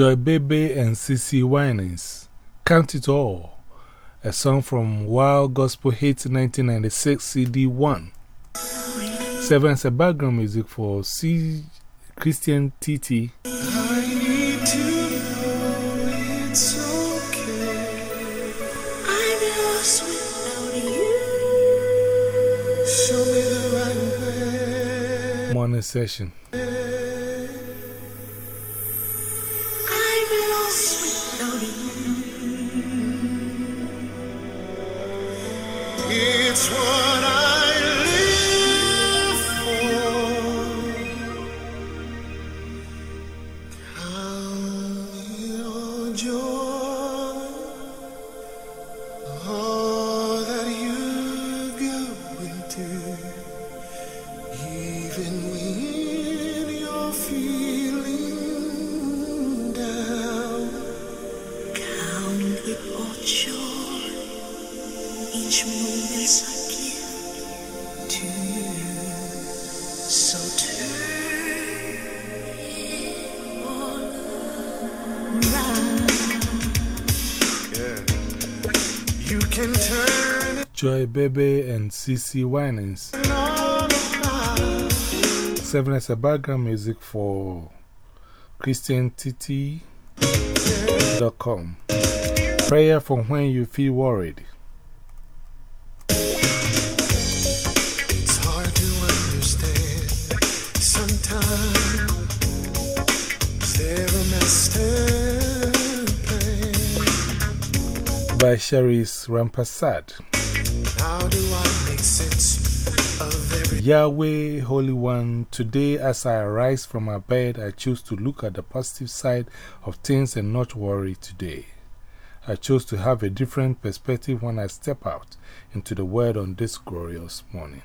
Joy Bebe and CC Winans. Count It All. A song from Wild Gospel Hits 1996 CD 1. Seven as a background music for C. Christian TT. Morning session. Joy Bebe and CC Winans. all. Seven as a background music for Christian TT. Dot com. Prayer for when you feel worried. It's hard to understand sometimes. There a master plan. By Cherise Rampasad. Yahweh, Holy One, today as I arise from my bed, I choose to look at the positive side of things and not worry today. I chose to have a different perspective when I step out into the world on this glorious morning.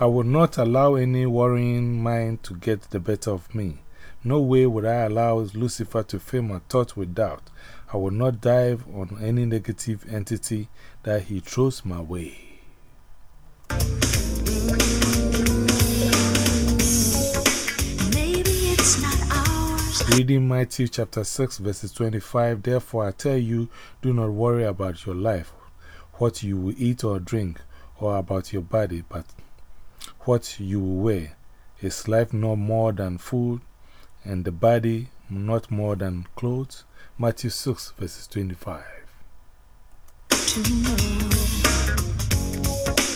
I will not allow any worrying mind to get the better of me. No way would I allow Lucifer to fill my thoughts with doubt. I will not dive on any negative entity that he throws my way. Maybe it's not ours. Reading Matthew chapter 6, verses 25 Therefore I tell you, do not worry about your life, what you will eat or drink, or about your body, but what you will wear. Is life not more than food, and the body not more than clothes? Matthew 6, verses 25.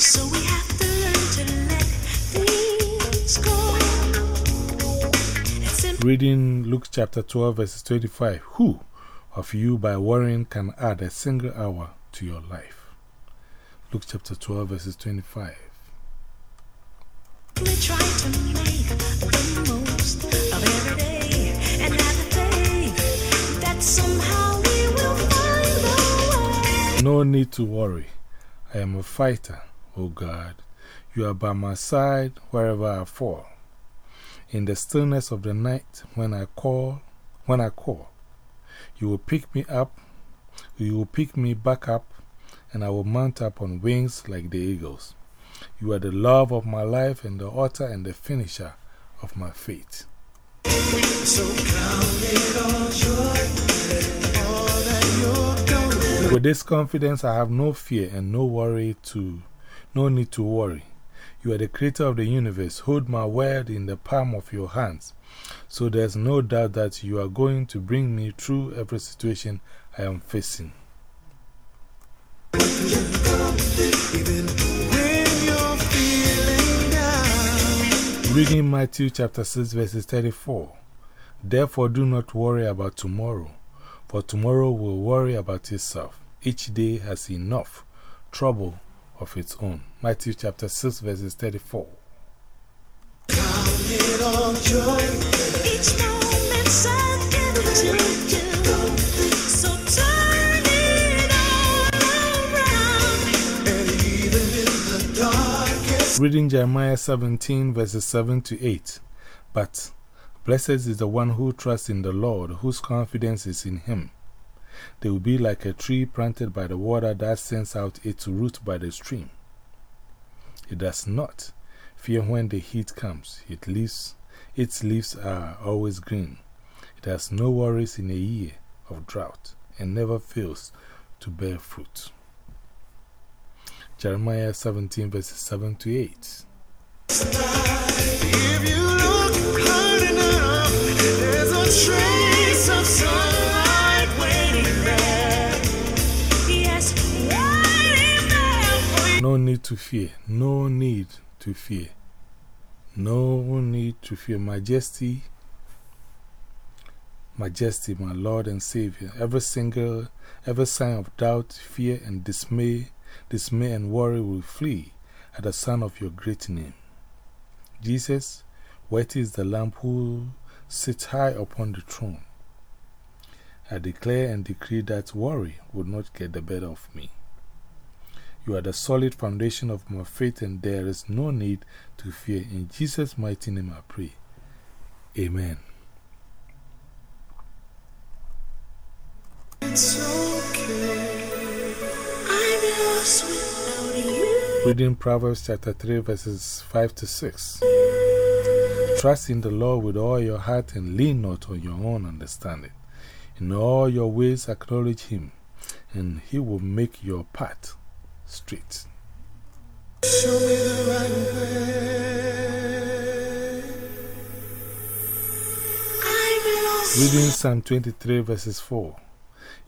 So we have to learn to let things go. Reading Luke chapter 12, verses 25 Who of you by worrying can add a single hour to your life? Luke chapter 12, verses 25. No need to worry. I am a fighter, O God. You are by my side wherever I fall. In the stillness of the night, when I call, when I call, you will pick me up, you will pick me back up, and I will mount up on wings like the eagles. You are the love of my life and the author and the finisher of my faith. so With this confidence, I have no fear and no worry to, no need to worry. You are the creator of the universe. Hold my word in the palm of your hands. So there's no doubt that you are going to bring me through every situation I am facing. Even when you're feeling down. Reading Matthew chapter 6, verses 34. Therefore, do not worry about tomorrow, for tomorrow will worry about itself. Each day has enough trouble of its own. Matthew chapter 6, verses 34. Count it all joy. Each moment's a gift to you. So turn it all around. And even in the darkest Reading Jeremiah 17, verses 7 to 8. But blessed is the one who trusts in the Lord, whose confidence is in him. They will be like a tree planted by the water that sends out its root by the stream. It does not Fear when the heat comes, it leaves, its leaves are always green. It has no worries in a year of drought and never fails to bear fruit. Jeremiah 17 verses 7 to 8. If you look hard enough, there's a trace of sunlight need to fear, no need to fear. No need to fear. Majesty, Majesty, my Lord and Savior. Every single, every sign of doubt, fear, and dismay, dismay and worry will flee at the sound of your great name. Jesus, worthy is the Lamb who sits high upon the throne. I declare and decree that worry will not get the better of me. You are the solid foundation of my faith, and there is no need to fear. In Jesus' mighty name I pray. Amen. Okay. I'm lost without you. Reading Proverbs chapter 3, verses 5 to 6. Trust in the Lord with all your heart and lean not on your own understanding. In all your ways acknowledge Him, and He will make your path straight. Show me the right way. Reading Psalm 23, verses 4.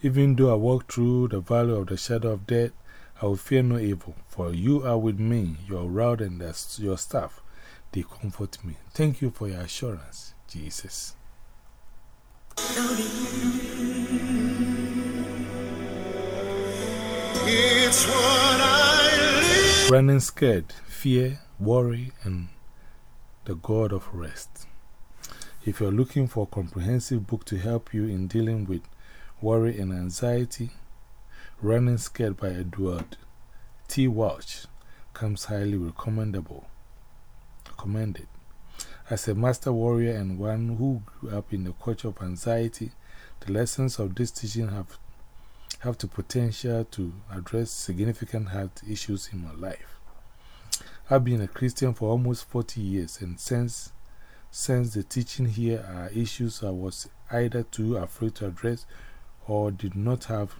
Even though I walk through the valley of the shadow of death, I will fear no evil, for you are with me, your rod and your staff, they comfort me. Thank you for your assurance, Jesus. It's what I live. Running scared, fear, worry, and the God of rest. If you're looking for a comprehensive book to help you in dealing with worry and anxiety, Running Scared by Edward T. Welch comes highly recommendable. Recommended. As a master warrior and one who grew up in the culture of anxiety, the lessons of this teaching have, have the potential to address significant health issues in my life. I've been a Christian for almost 40 years, and since, since the teaching here are issues I was either too afraid to address or did not have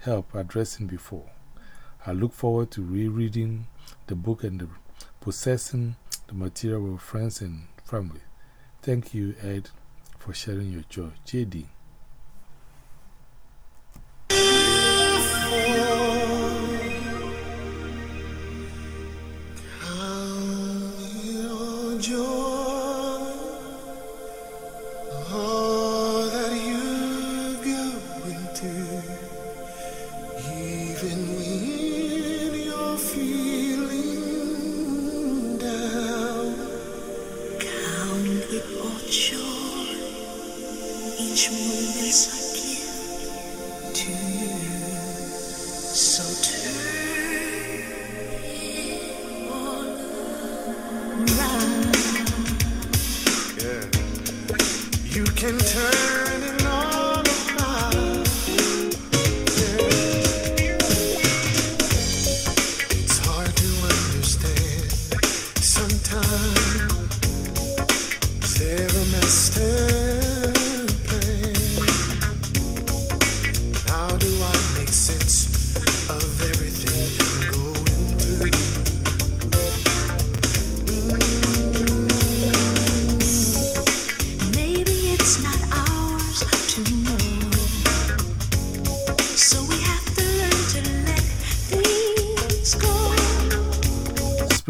help addressing before. I look forward to rereading the book and the possessing the material with friends and family. Thank you, Ed, for sharing your joy. JD. Each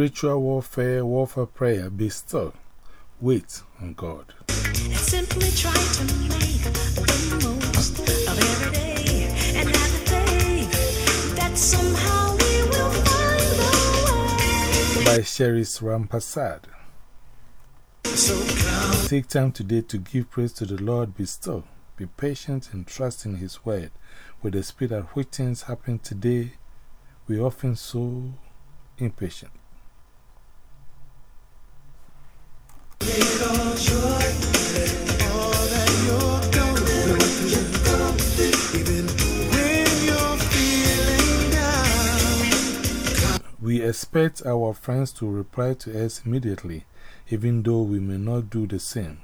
Spiritual warfare, warfare prayer, be still. Wait on God. Simply try to make the most of every day. And have faith that somehow we will find a way. By Cherise Rampasad. So Take time today to give praise to the Lord. Be still. Be patient and trust in His word. With the speed at which things happen today, we often so impatient. all that you're going through. Even when you're feeling down. We expect our friends to reply to us immediately, even though we may not do the same.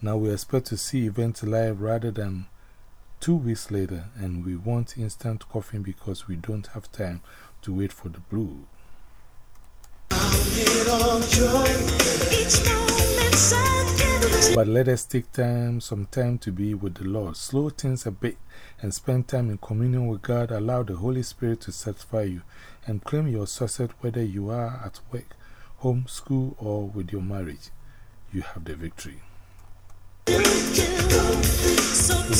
Now we expect to see events live rather than two weeks later, and we want instant coffee because we don't have time to wait for the blue. But let us take time, some time to be with the Lord. Slow things a bit and spend time in communion with God. Allow the Holy Spirit to satisfy you and claim your success whether you are at work, home, school, or with your marriage. You have the victory.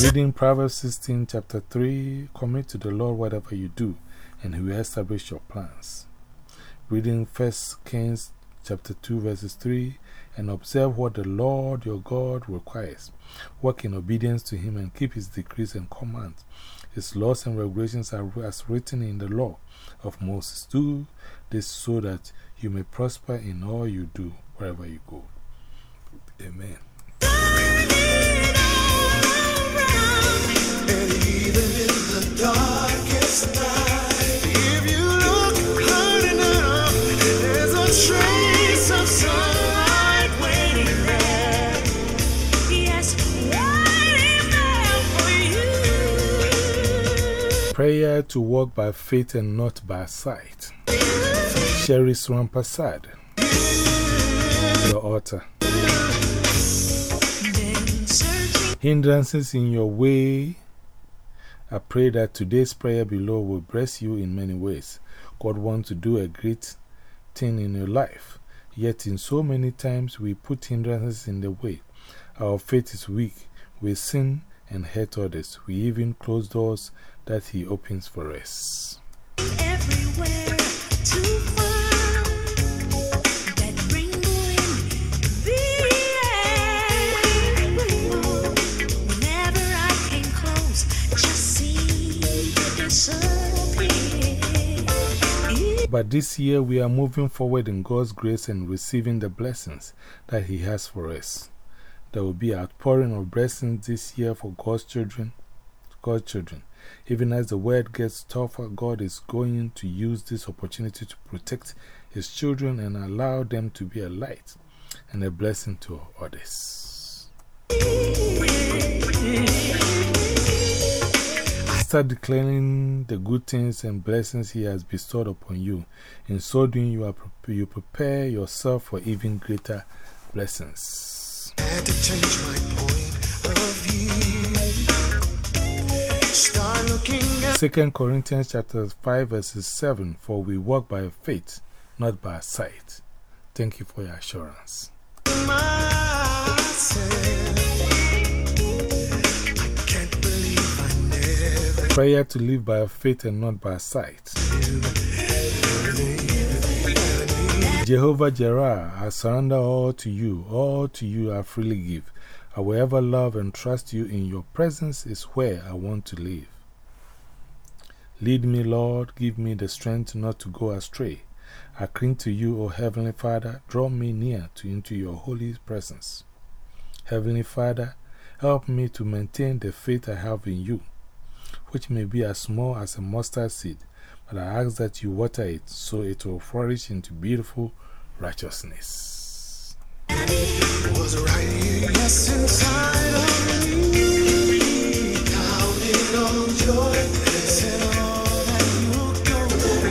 Reading Proverbs 16, chapter 3 Commit to the Lord whatever you do, and He will establish your plans. Reading 1 Kings chapter 2, verses 3 And observe what the Lord your God requires. Walk in obedience to Him and keep His decrees and commands. His laws and regulations are as written in the law of Moses. Do this so that you may prosper in all you do wherever you go. Amen. even in the darkest Prayer to walk by faith and not by sight. Cherise Rampasad, your author. Hindrances in your way. I pray that today's prayer below will bless you in many ways. God wants to do a great thing in your life. Yet, in so many times, we put hindrances in the way. Our faith is weak. We sin and hurt others. We even close doors that He opens for us. everywhere to find that rainbow in the air. Whenever I came close, just seemed to disappear. But this year, we are moving forward in God's grace and receiving the blessings that He has for us. There will be outpouring of blessings this year for God's children. God's children. Even as the word gets tougher, God is going to use this opportunity to protect His children and allow them to be a light and a blessing to others. Start declaring the good things and blessings He has bestowed upon you. In so doing, you, are, you prepare yourself for even greater blessings. 2 Corinthians chapter 5 verses 7 For we walk by faith, not by sight. Thank you for your assurance. Prayer to live by faith and not by sight. Jehovah Jireh, I surrender all to you, all to you I freely give. I will ever love and trust you. In your presence is where I want to live. Lead me, Lord, give me the strength not to go astray. I cling to you, O Heavenly Father. Draw me near to into your holy presence. Heavenly Father, help me to maintain the faith I have in you, which may be as small as a mustard seed, but I ask that you water it so it will flourish into beautiful righteousness.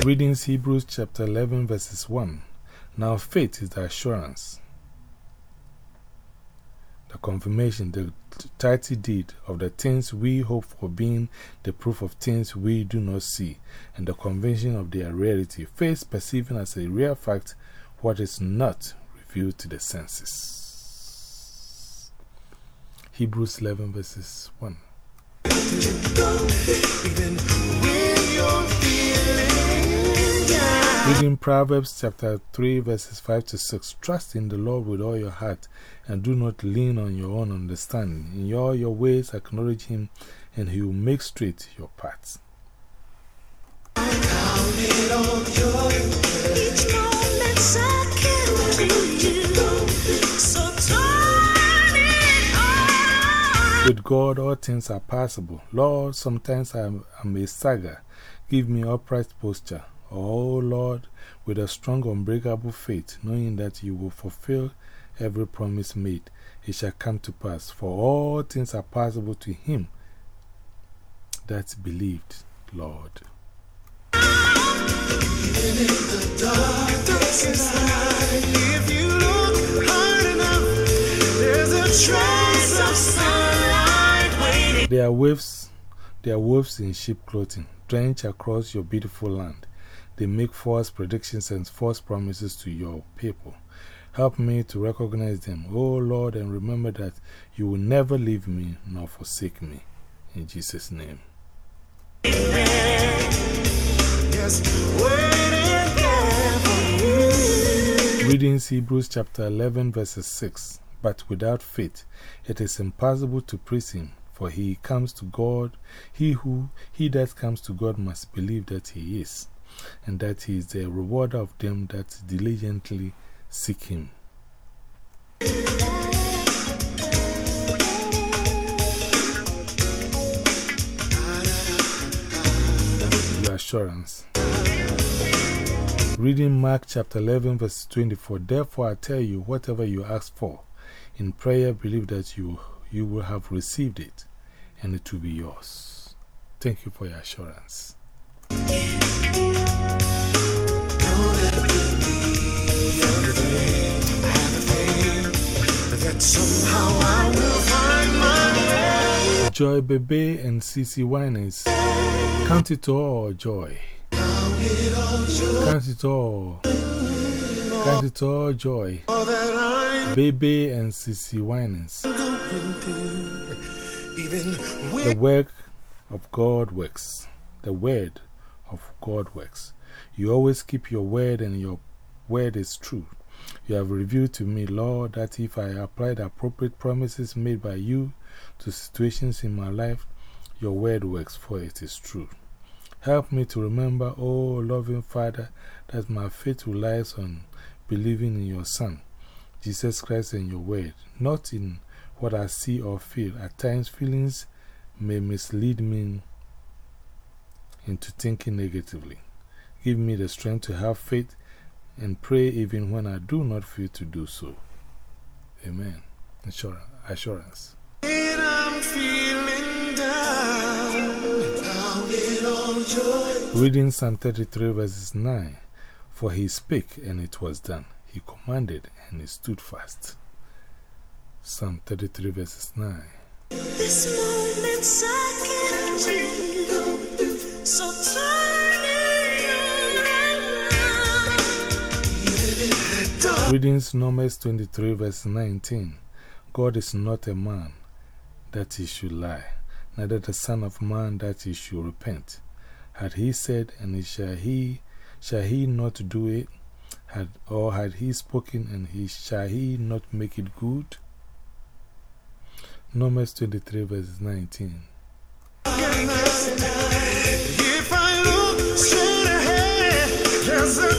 Readings Hebrews chapter 11, verses 1. Now faith is the assurance, the confirmation, the title deed of the things we hope for, being the proof of things we do not see, and the conviction of their reality. Faith perceiving as a real fact what is not revealed to the senses. Hebrews 11, verses 1. Reading Proverbs chapter 3, verses 5 to 6. Trust in the Lord with all your heart and do not lean on your own understanding. In all your ways, acknowledge Him, and He will make straight your paths. With God, all things are possible. Lord, sometimes I am a stagger. Give me upright posture. Oh Lord, with a strong, unbreakable faith, knowing that you will fulfill every promise made, it shall come to pass. For all things are possible to him that believed, Lord. There are waves, there are wolves in sheep clothing, drenched across your beautiful land. They make false predictions and false promises to your people. Help me to recognize them, O Lord, and remember that you will never leave me nor forsake me. In Jesus' name. Yes, waiting there for you. Readings Hebrews chapter 11, verses 6. But without faith, it is impossible to praise Him, for He comes to God. He who, he that comes to God must believe that He is, and that He is the rewarder of them that diligently seek Him. Your assurance. Reading Mark chapter 11, verse 24. Therefore, I tell you, whatever you ask for, in prayer, believe that you, you will have received it, and it will be yours. Thank you for your assurance. Joy Bebe and CC Winans. Count it all joy. Count it all. Count it all joy. Bebe and Winans. going The work of God works. The word of God works. You always keep your word, and your word is true. You have revealed to me, Lord, that if I apply the appropriate promises made by you to situations in my life, your word works, for it is true. Help me to remember, oh loving Father, that my faith relies on believing in your Son, Jesus Christ, and your word, not in what I see or feel. At times, feelings may mislead me into thinking negatively. Give me the strength to have faith and pray even when I do not feel to do so. Amen. Assurance. assurance. I'm feeling down. Count it all joy. Reading Psalm 33, verses 9 For he spake, and it was done. He commanded, and it stood fast. Psalm 33, verses 9. This moment's I can feel, so turn Readings Numbers 23, verse 19. God is not a man that he should lie, neither the Son of Man that he should repent. Had he said, and shall he, shall he not do it? Had, or had he spoken, and he, shall he not make it good? Numbers 23, verse 19.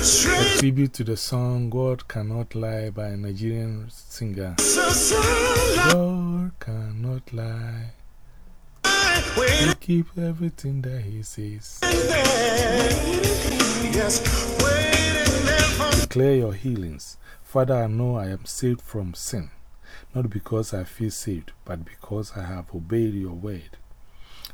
A tribute to the song God Cannot Lie by a Nigerian singer. God cannot lie. He keep everything that he says. there. Yes, waiting there for Declare your healings. Father, I know I am saved from sin, not because I feel saved, but because I have obeyed your word.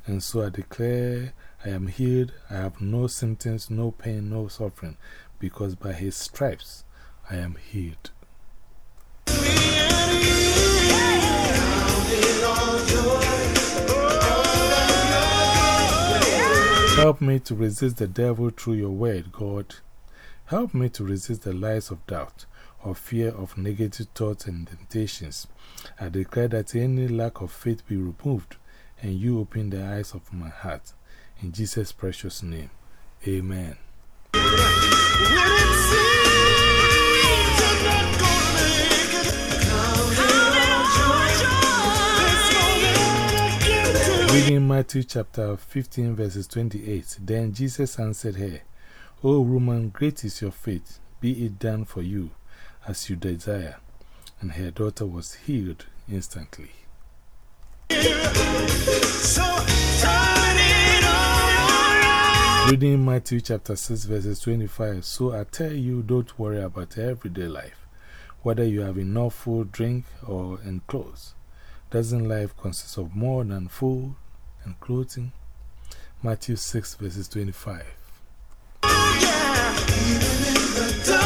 And so I declare I am healed. I have no symptoms, no pain, no suffering, because by his stripes I am healed. Help me to resist the devil through your word, God. Help me to resist the lies of doubt or fear of negative thoughts and temptations. I declare that any lack of faith be removed and you open the eyes of my heart. In Jesus' precious name, amen. Reading Matthew chapter 15, verses 28. Then Jesus answered her, O woman, great is your faith. Be it done for you as you desire. And her daughter was healed instantly. So Reading Matthew chapter 6, verses 25. So I tell you, don't worry about everyday life, whether you have enough food, drink, or in clothes. Doesn't life consist of more than food and clothing? Matthew 6, verses 25. darkest